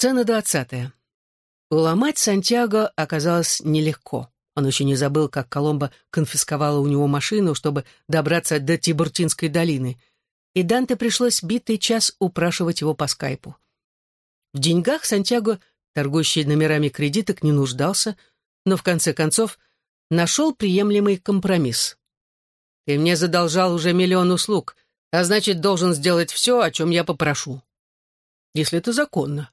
Сцена двадцатая. Уломать Сантьяго оказалось нелегко. Он еще не забыл, как Коломбо конфисковала у него машину, чтобы добраться до Тибуртинской долины, и Данте пришлось битый час упрашивать его по скайпу. В деньгах Сантьяго, торгующий номерами кредиток, не нуждался, но в конце концов нашел приемлемый компромисс. «Ты мне задолжал уже миллион услуг, а значит, должен сделать все, о чем я попрошу. Если это законно».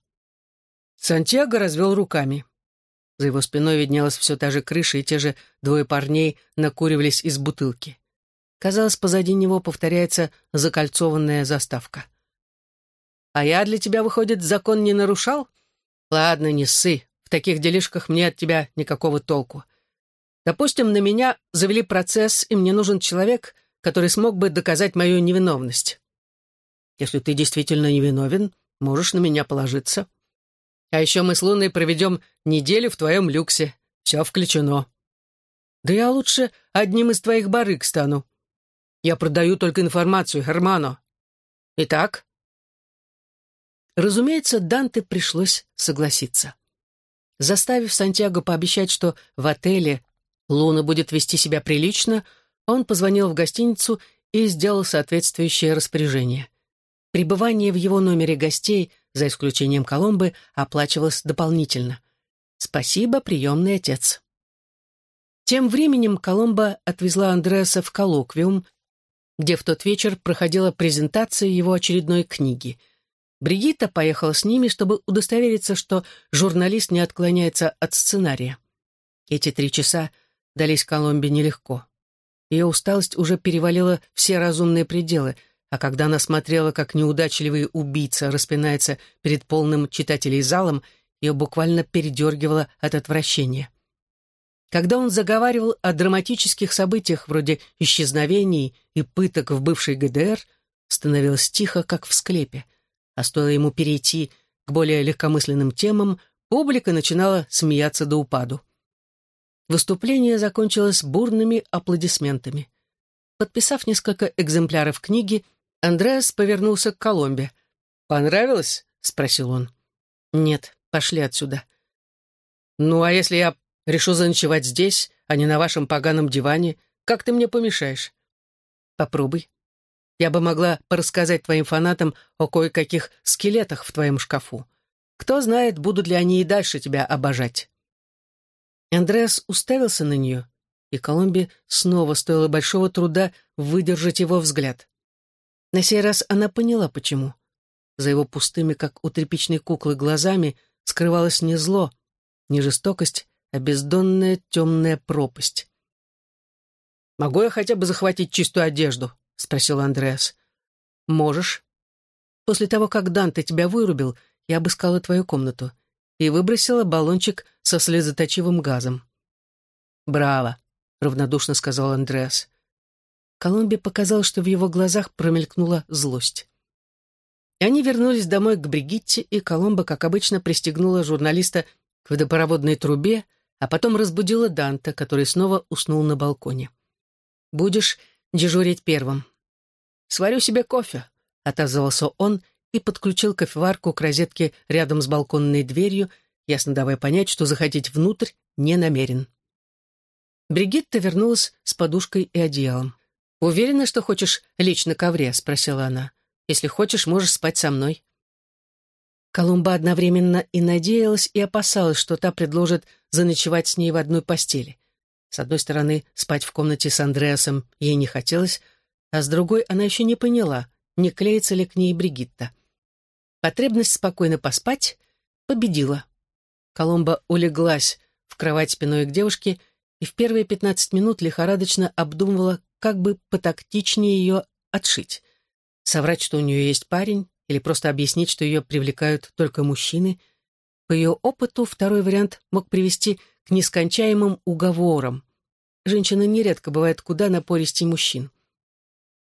Сантьяго развел руками. За его спиной виднелась все та же крыша, и те же двое парней накуривались из бутылки. Казалось, позади него повторяется закольцованная заставка. «А я для тебя, выходит, закон не нарушал? Ладно, не ссы. В таких делишках мне от тебя никакого толку. Допустим, на меня завели процесс, и мне нужен человек, который смог бы доказать мою невиновность. Если ты действительно невиновен, можешь на меня положиться. А еще мы с Луной проведем неделю в твоем люксе. Все включено. Да я лучше одним из твоих барыг стану. Я продаю только информацию, Германо. Итак? Разумеется, Данте пришлось согласиться. Заставив Сантьяго пообещать, что в отеле Луна будет вести себя прилично, он позвонил в гостиницу и сделал соответствующее распоряжение. Пребывание в его номере гостей – за исключением Коломбы, оплачивалось дополнительно. Спасибо, приемный отец. Тем временем Коломба отвезла Андреаса в коллоквиум, где в тот вечер проходила презентация его очередной книги. Бригитта поехала с ними, чтобы удостовериться, что журналист не отклоняется от сценария. Эти три часа дались Коломбе нелегко. Ее усталость уже перевалила все разумные пределы — а когда она смотрела, как неудачливый убийца распинается перед полным читателей залом, ее буквально передергивало от отвращения. Когда он заговаривал о драматических событиях вроде исчезновений и пыток в бывшей ГДР, становилось тихо, как в склепе, а стоило ему перейти к более легкомысленным темам, публика начинала смеяться до упаду. Выступление закончилось бурными аплодисментами. Подписав несколько экземпляров книги, Андреас повернулся к Коломбе. «Понравилось?» — спросил он. «Нет, пошли отсюда». «Ну, а если я решу заночевать здесь, а не на вашем поганом диване, как ты мне помешаешь?» «Попробуй. Я бы могла порассказать твоим фанатам о кое-каких скелетах в твоем шкафу. Кто знает, будут ли они и дальше тебя обожать». Андреас уставился на нее, и Коломбе снова стоило большого труда выдержать его взгляд. На сей раз она поняла, почему. За его пустыми, как у тряпичной куклы, глазами скрывалось не зло, не жестокость, а бездонная темная пропасть. «Могу я хотя бы захватить чистую одежду?» — спросил Андреас. «Можешь. После того, как Данте тебя вырубил, я обыскала твою комнату и выбросила баллончик со слезоточивым газом». «Браво!» — равнодушно сказал Андреас. Колумбе показалось, что в его глазах промелькнула злость. И они вернулись домой к Бригитте, и Коломба, как обычно, пристегнула журналиста к водопроводной трубе, а потом разбудила Данта, который снова уснул на балконе. «Будешь дежурить первым». «Сварю себе кофе», — отозвался он и подключил кофеварку к розетке рядом с балконной дверью, ясно давая понять, что заходить внутрь не намерен. Бригитта вернулась с подушкой и одеялом. «Уверена, что хочешь лечь на ковре?» — спросила она. «Если хочешь, можешь спать со мной». Колумба одновременно и надеялась, и опасалась, что та предложит заночевать с ней в одной постели. С одной стороны, спать в комнате с Андреасом ей не хотелось, а с другой она еще не поняла, не клеится ли к ней Бригитта. Потребность спокойно поспать победила. Коломба улеглась в кровать спиной к девушке и в первые пятнадцать минут лихорадочно обдумывала, как бы потактичнее ее отшить. Соврать, что у нее есть парень, или просто объяснить, что ее привлекают только мужчины. По ее опыту второй вариант мог привести к нескончаемым уговорам. Женщина нередко бывает куда напористей мужчин.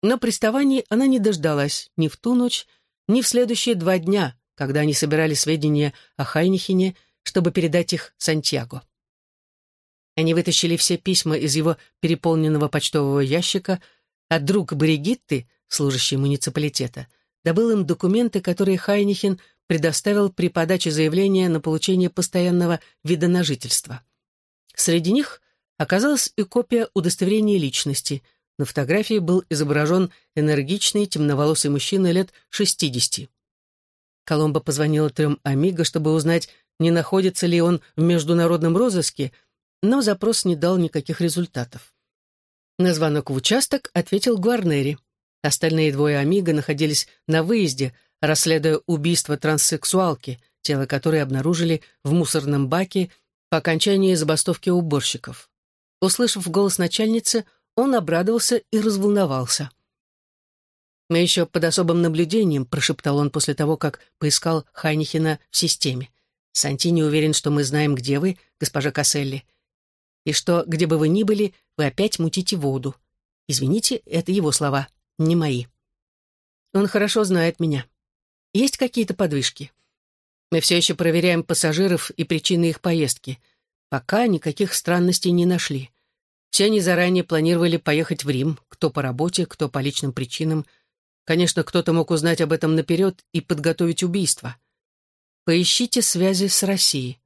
Но приставаний она не дождалась ни в ту ночь, ни в следующие два дня, когда они собирали сведения о Хайнихине, чтобы передать их Сантьяго. Они вытащили все письма из его переполненного почтового ящика, а друг Бригитты, служащий муниципалитета, добыл им документы, которые Хайнихен предоставил при подаче заявления на получение постоянного вида на жительство. Среди них оказалась и копия удостоверения личности. На фотографии был изображен энергичный темноволосый мужчина лет 60. Коломбо позвонила трем Амиго, чтобы узнать, не находится ли он в международном розыске, но запрос не дал никаких результатов. На звонок в участок ответил Гуарнери. Остальные двое Амиго находились на выезде, расследуя убийство транссексуалки, тело которой обнаружили в мусорном баке по окончании забастовки уборщиков. Услышав голос начальницы, он обрадовался и разволновался. «Мы еще под особым наблюдением», — прошептал он после того, как поискал Хайнихина в системе. «Сантини уверен, что мы знаем, где вы, госпожа Касселли, и что, где бы вы ни были, вы опять мутите воду. Извините, это его слова, не мои. Он хорошо знает меня. Есть какие-то подвижки?» Мы все еще проверяем пассажиров и причины их поездки. Пока никаких странностей не нашли. Все они заранее планировали поехать в Рим, кто по работе, кто по личным причинам. Конечно, кто-то мог узнать об этом наперед и подготовить убийство. Поищите связи с Россией.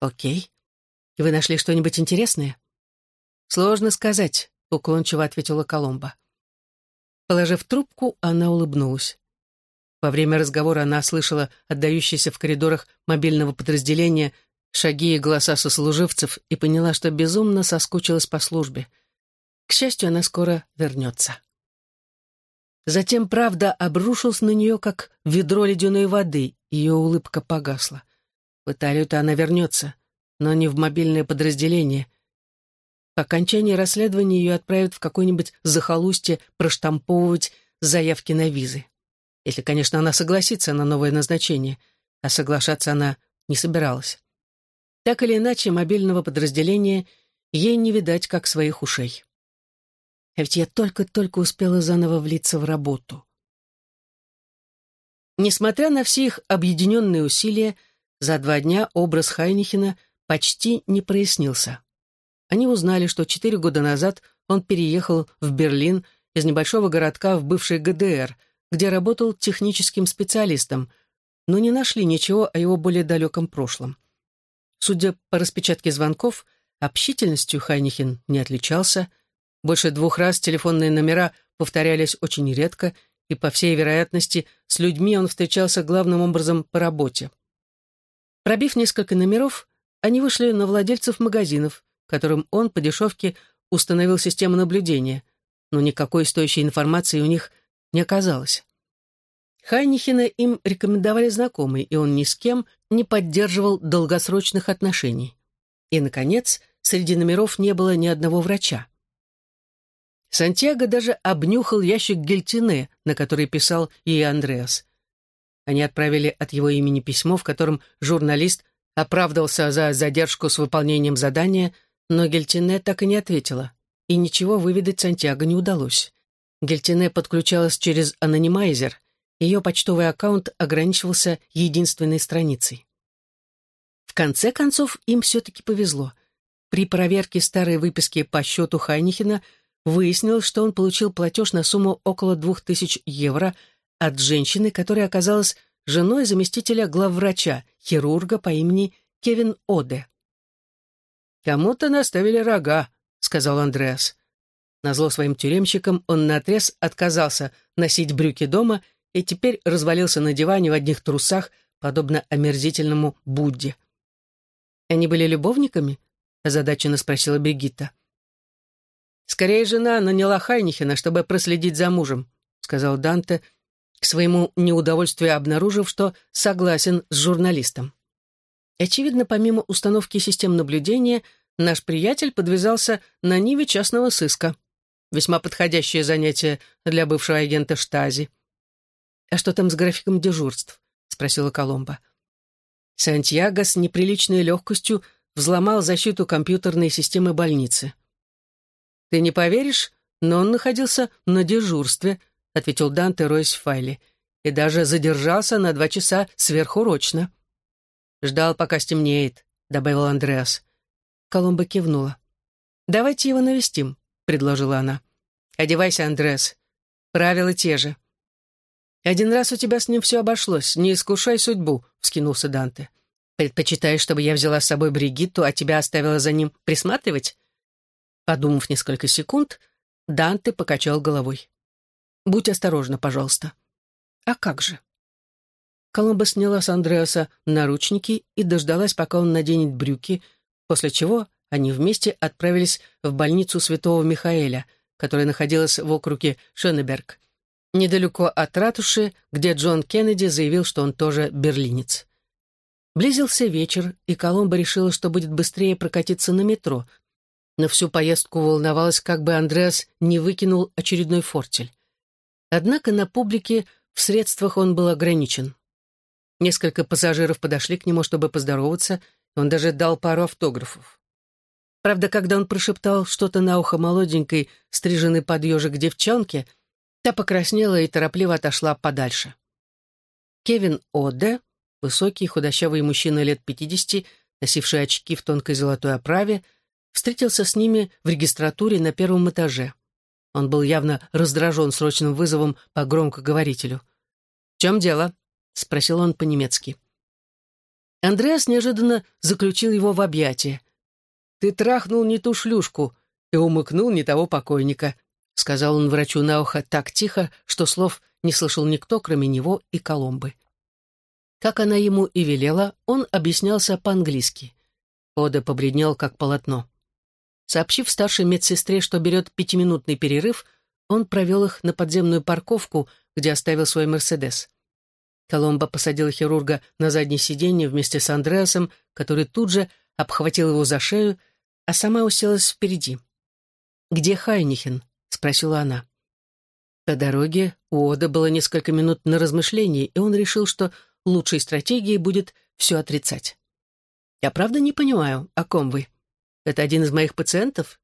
Окей. Вы нашли что-нибудь интересное? Сложно сказать, уклончиво ответила Коломба. Положив трубку, она улыбнулась. Во время разговора она слышала отдающиеся в коридорах мобильного подразделения шаги и голоса сослуживцев и поняла, что безумно соскучилась по службе. К счастью, она скоро вернется. Затем правда обрушилась на нее, как ведро ледяной воды, ее улыбка погасла. В Италию-то она вернется, но не в мобильное подразделение. По окончании расследования ее отправят в какое-нибудь захолустье проштамповывать заявки на визы. Если, конечно, она согласится на новое назначение, а соглашаться она не собиралась. Так или иначе, мобильного подразделения ей не видать, как своих ушей. А ведь я только-только успела заново влиться в работу. Несмотря на все их объединенные усилия, за два дня образ Хайнихена почти не прояснился. Они узнали, что четыре года назад он переехал в Берлин из небольшого городка в бывшей ГДР – где работал техническим специалистом, но не нашли ничего о его более далеком прошлом. Судя по распечатке звонков, общительностью Хайнихин не отличался. Больше двух раз телефонные номера повторялись очень редко, и, по всей вероятности, с людьми он встречался главным образом по работе. Пробив несколько номеров, они вышли на владельцев магазинов, которым он по дешевке установил систему наблюдения, но никакой стоящей информации у них не оказалось. Хайнихина им рекомендовали знакомые, и он ни с кем не поддерживал долгосрочных отношений. И, наконец, среди номеров не было ни одного врача. Сантьяго даже обнюхал ящик гельтине, на который писал ей Андреас. Они отправили от его имени письмо, в котором журналист оправдывался за задержку с выполнением задания, но Гельтине так и не ответила, и ничего выведать Сантьяго не удалось. Гельтине подключалась через анонимайзер, ее почтовый аккаунт ограничивался единственной страницей. В конце концов, им все-таки повезло. При проверке старой выписки по счету Хайнихена выяснилось, что он получил платеж на сумму около 2000 евро от женщины, которая оказалась женой заместителя главврача, хирурга по имени Кевин Оде. «Кому-то наставили рога», — сказал Андреас. Назло своим тюремщикам он наотрез отказался носить брюки дома и теперь развалился на диване в одних трусах, подобно омерзительному Будде. «Они были любовниками?» — озадаченно спросила Бригитта. «Скорее жена наняла Хайнихена, чтобы проследить за мужем», — сказал Данте, к своему неудовольствию обнаружив, что согласен с журналистом. Очевидно, помимо установки систем наблюдения, наш приятель подвязался на ниве частного сыска. Весьма подходящее занятие для бывшего агента Штази. «А что там с графиком дежурств?» — спросила Коломба. Сантьяго с неприличной легкостью взломал защиту компьютерной системы больницы. «Ты не поверишь, но он находился на дежурстве», — ответил Данте, роясь в файле, «и даже задержался на два часа сверхурочно». «Ждал, пока стемнеет», — добавил Андреас. Коломба кивнула. «Давайте его навестим», — предложила она. «Одевайся, Андрес. Правила те же». «Один раз у тебя с ним все обошлось. Не искушай судьбу», — вскинулся Данте. «Предпочитаешь, чтобы я взяла с собой Бригитту, а тебя оставила за ним присматривать?» Подумав несколько секунд, Данте покачал головой. «Будь осторожна, пожалуйста». «А как же?» Коломба сняла с Андреаса наручники и дождалась, пока он наденет брюки, после чего они вместе отправились в больницу Святого Михаэля, которая находилась в округе Шеннеберг, недалеко от ратуши, где Джон Кеннеди заявил, что он тоже берлинец. Близился вечер, и Коломба решила, что будет быстрее прокатиться на метро, но всю поездку волновалась, как бы Андреас не выкинул очередной фортель. Однако на публике в средствах он был ограничен. Несколько пассажиров подошли к нему, чтобы поздороваться, и он даже дал пару автографов. Правда, когда он прошептал что-то на ухо молоденькой, стриженной под ежик девчонке, та покраснела и торопливо отошла подальше. Кевин Оде, высокий худощавый мужчина лет пятидесяти, носивший очки в тонкой золотой оправе, встретился с ними в регистратуре на первом этаже. Он был явно раздражен срочным вызовом по громкоговорителю. «В чем дело?» — спросил он по-немецки. Андреас неожиданно заключил его в объятия. «Ты трахнул не ту шлюшку и умыкнул не того покойника», — сказал он врачу на ухо так тихо, что слов не слышал никто, кроме него и Коломбы. Как она ему и велела, он объяснялся по-английски. Ода побледнел, как полотно. Сообщив старшей медсестре, что берет пятиминутный перерыв, он провел их на подземную парковку, где оставил свой «Мерседес». Коломбо посадил хирурга на заднее сиденье вместе с Андреасом, который тут же обхватил его за шею, а сама уселась впереди. «Где Хайнихен?» — спросила она. По дороге у Ода было несколько минут на размышление, и он решил, что лучшей стратегией будет все отрицать. «Я правда не понимаю, о ком вы?» Это один из моих пациентов?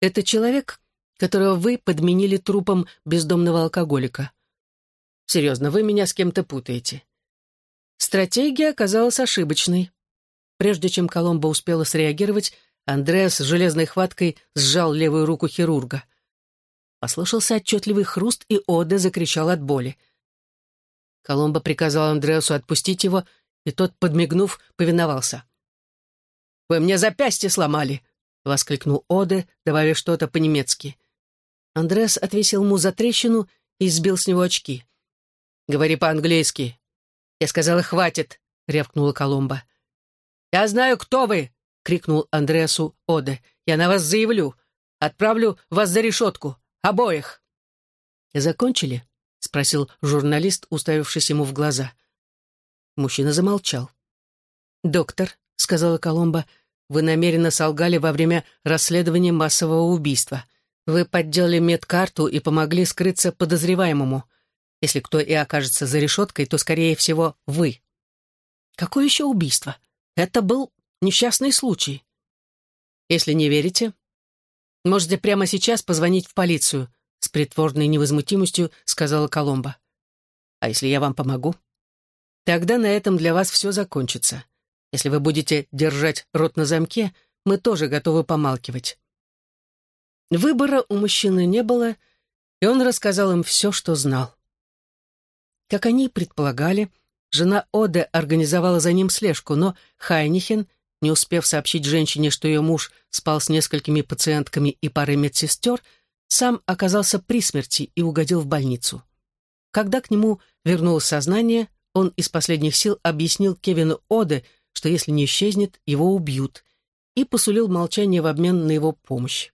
Это человек, которого вы подменили трупом бездомного алкоголика. Серьезно, вы меня с кем-то путаете. Стратегия оказалась ошибочной. Прежде чем Коломбо успела среагировать, Андреас железной хваткой сжал левую руку хирурга. Послышался отчетливый хруст, и Оде закричал от боли. Коломбо приказал Андреасу отпустить его, и тот, подмигнув, повиновался. «Вы мне запястье сломали!» — воскликнул Оде, добавив что-то по-немецки. Андрес отвесил ему за трещину и сбил с него очки. «Говори по-английски». «Я сказала, хватит!» — рявкнула Коломба. «Я знаю, кто вы!» — крикнул Андреасу Оде. «Я на вас заявлю. Отправлю вас за решетку. Обоих!» «Закончили?» — спросил журналист, уставившись ему в глаза. Мужчина замолчал. «Доктор», — сказала Коломба, — «вы намеренно солгали во время расследования массового убийства. Вы подделали медкарту и помогли скрыться подозреваемому. Если кто и окажется за решеткой, то, скорее всего, вы». «Какое еще убийство? Это был несчастный случай». «Если не верите, можете прямо сейчас позвонить в полицию», — с притворной невозмутимостью сказала Коломба. «А если я вам помогу?» «Тогда на этом для вас все закончится. Если вы будете держать рот на замке, мы тоже готовы помалкивать». Выбора у мужчины не было, и он рассказал им все, что знал. Как они предполагали, жена Оде организовала за ним слежку, но Хайнихен, не успев сообщить женщине, что ее муж спал с несколькими пациентками и парой медсестер, сам оказался при смерти и угодил в больницу. Когда к нему вернулось сознание, он из последних сил объяснил Кевину Оде, что если не исчезнет, его убьют, и посулил молчание в обмен на его помощь.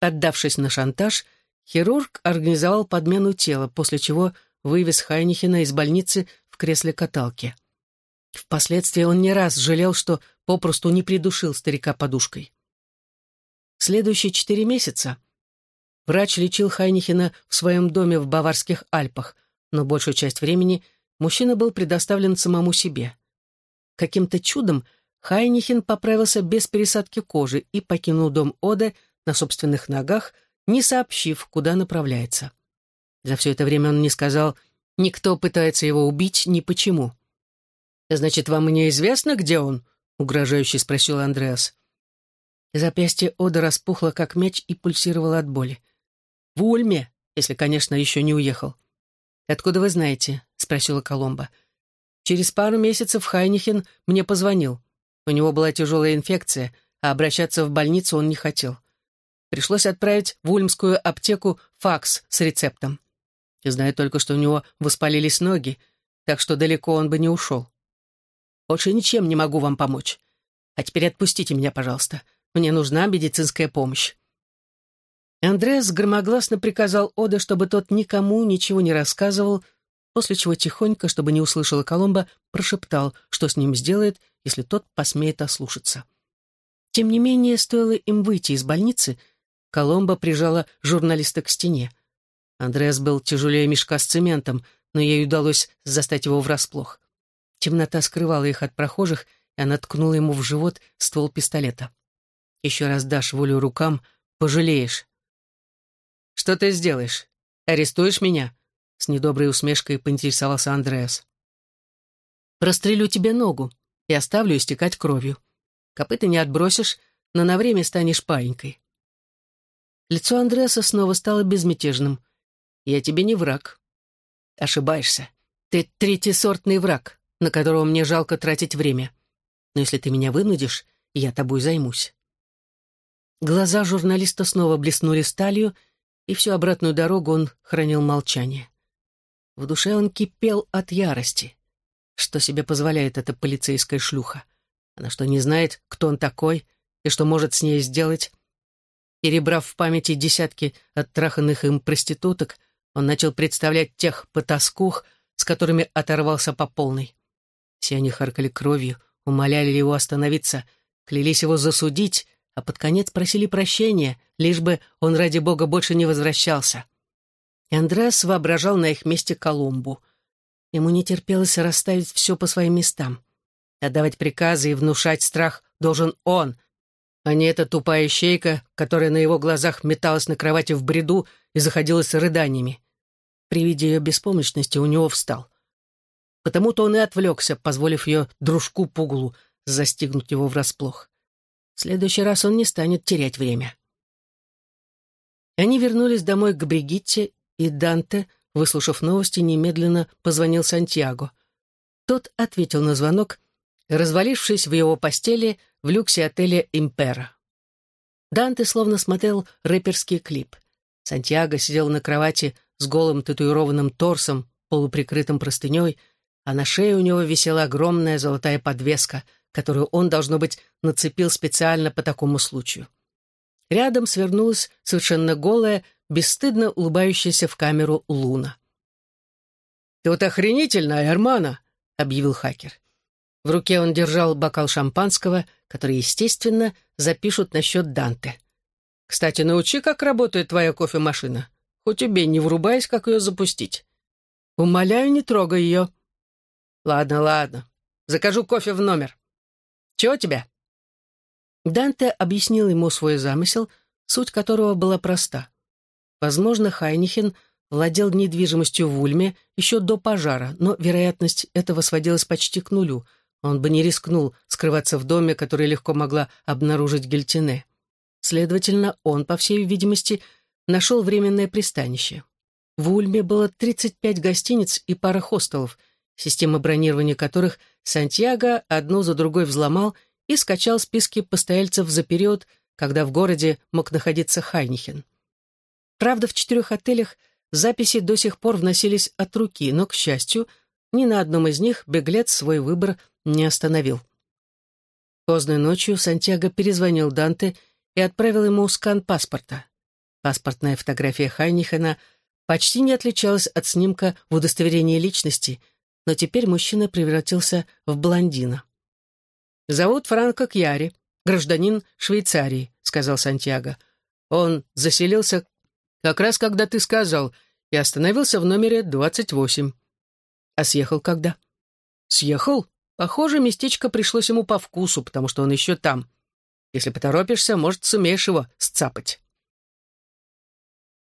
Отдавшись на шантаж, хирург организовал подмену тела, после чего вывез Хайнихена из больницы в кресле каталки. Впоследствии он не раз жалел, что попросту не придушил старика подушкой. Следующие четыре месяца врач лечил Хайнихена в своем доме в Баварских Альпах, но большую часть времени мужчина был предоставлен самому себе. Каким-то чудом Хайнихин поправился без пересадки кожи и покинул дом Оде на собственных ногах, не сообщив, куда направляется. За все это время он не сказал «никто пытается его убить, ни почему». «Значит, вам неизвестно, где он?» — угрожающе спросил Андреас. Запястье Ода распухло, как мяч, и пульсировало от боли. «В Ульме, если, конечно, еще не уехал». «Откуда вы знаете?» — спросила Коломба. «Через пару месяцев Хайнихен мне позвонил. У него была тяжелая инфекция, а обращаться в больницу он не хотел. Пришлось отправить в Ульмскую аптеку факс с рецептом. Я знаю только, что у него воспалились ноги, так что далеко он бы не ушел. Больше ничем не могу вам помочь. А теперь отпустите меня, пожалуйста. Мне нужна медицинская помощь». Андреас громогласно приказал Оде, чтобы тот никому ничего не рассказывал, после чего тихонько, чтобы не услышала Коломба, прошептал, что с ним сделает, если тот посмеет ослушаться. Тем не менее, стоило им выйти из больницы, Коломба прижала журналиста к стене. Андреас был тяжелее мешка с цементом, но ей удалось застать его врасплох. Темнота скрывала их от прохожих, и она ткнула ему в живот ствол пистолета. «Еще раз дашь волю рукам, пожалеешь». «Что ты сделаешь? Арестуешь меня?» С недоброй усмешкой поинтересовался Андреас. «Прострелю тебе ногу и оставлю истекать кровью. Копыта не отбросишь, но на время станешь паинькой». Лицо Андреаса снова стало безмятежным. «Я тебе не враг». «Ошибаешься. Ты третьесортный враг, на которого мне жалко тратить время. Но если ты меня вынудишь, я тобой займусь». Глаза журналиста снова блеснули сталью, и всю обратную дорогу он хранил молчание. В душе он кипел от ярости. Что себе позволяет эта полицейская шлюха? Она что, не знает, кто он такой и что может с ней сделать? Перебрав в памяти десятки оттраханных им проституток, он начал представлять тех потаскух, с которыми оторвался по полной. Все они харкали кровью, умоляли его остановиться, клялись его засудить, а под конец просили прощения, лишь бы он ради бога больше не возвращался. И Андреас воображал на их месте Колумбу. Ему не терпелось расставить все по своим местам. Отдавать приказы и внушать страх должен он, а не эта тупая ищейка, которая на его глазах металась на кровати в бреду и заходилась рыданиями. При виде ее беспомощности у него встал. Потому-то он и отвлекся, позволив ее дружку Пуглу застигнуть его врасплох. В следующий раз он не станет терять время. Они вернулись домой к Бригитте и Данте, выслушав новости, немедленно позвонил Сантьяго. Тот ответил на звонок, развалившись в его постели в люксе отеля «Импера». Данте словно смотрел рэперский клип. Сантьяго сидел на кровати с голым татуированным торсом, полуприкрытым простыней, а на шее у него висела огромная золотая подвеска, которую он, должно быть, нацепил специально по такому случаю. Рядом свернулась совершенно голая, бесстыдно улыбающаяся в камеру Луна. «Ты вот охренительная, Армана!» — объявил хакер. В руке он держал бокал шампанского, который, естественно, запишут насчет Данте. «Кстати, научи, как работает твоя кофемашина. Хоть убей, не врубаясь, как ее запустить. Умоляю, не трогай ее». «Ладно, ладно. Закажу кофе в номер. Чего тебя?» Данте объяснил ему свой замысел, суть которого была проста. Возможно, Хайнихен владел недвижимостью в Ульме еще до пожара, но вероятность этого сводилась почти к нулю. Он бы не рискнул скрываться в доме, который легко могла обнаружить Гельтине. Следовательно, он, по всей видимости, нашел временное пристанище. В Ульме было 35 гостиниц и пара хостелов, система бронирования которых Сантьяго одну за другой взломал и скачал списки постояльцев за период, когда в городе мог находиться Хайнихен. Правда, в четырех отелях записи до сих пор вносились от руки, но, к счастью, ни на одном из них беглец свой выбор не остановил. Поздной ночью Сантьяго перезвонил Данте и отправил ему скан паспорта. Паспортная фотография Хайнихена почти не отличалась от снимка в удостоверении личности, но теперь мужчина превратился в блондина. «Зовут Франко Кьяри, гражданин Швейцарии», — сказал Сантьяго. «Он заселился как раз когда ты сказал, и остановился в номере 28. А съехал когда? Съехал? Похоже, местечко пришлось ему по вкусу, потому что он еще там. Если поторопишься, может, сумеешь его сцапать.